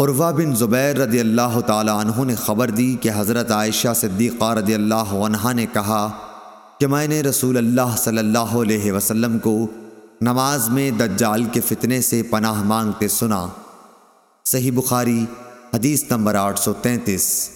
عروہ بن زبیر رضی اللہ تعالی عنہ نے خبر دی کہ حضرت عائشہ صدیقہ رضی اللہ عنہ نے کہا کہ میں نے رسول اللہ صلی اللہ علیہ وسلم کو نماز میں دجال کے فتنے سے پناہ مانگتے سنا۔ صحیح بخاری، حدیث نمبر آٹھ سو تینتیس۔